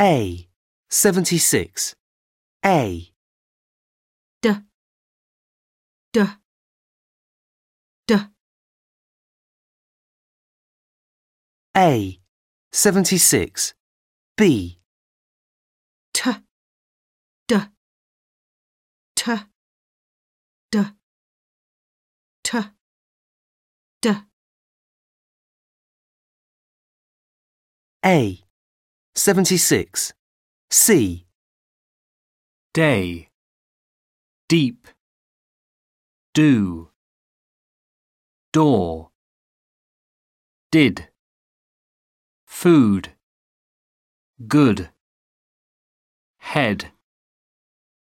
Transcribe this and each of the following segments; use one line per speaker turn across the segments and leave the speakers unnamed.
A. 76. A.
D. D. D.
A. 76. B.
T. D. T. D. T. D.
A. 76. C.
day, deep, do, door, did, food, good, head,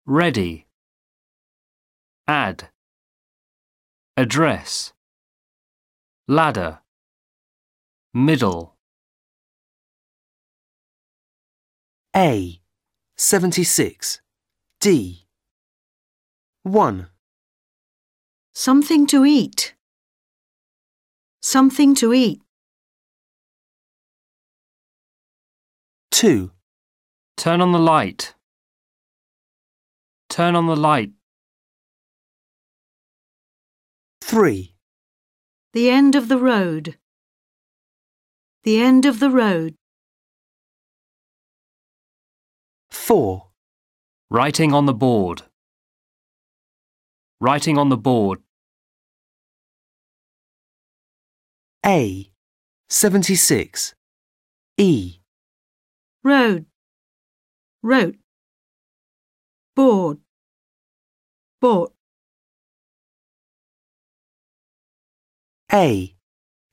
ready, add, address, ladder, middle.
A. 76. D. 1.
Something to eat. Something to eat.
2.
Turn on the light. Turn on the light.
3.
The end of the road. The end of the road.
4.
Writing on the board. Writing on the board.
A. 76. E.
Road. Wrote. Board. Bought.
A.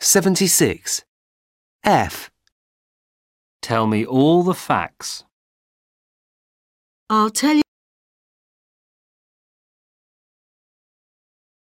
76. F.
Tell me all the facts.
I'll tell you.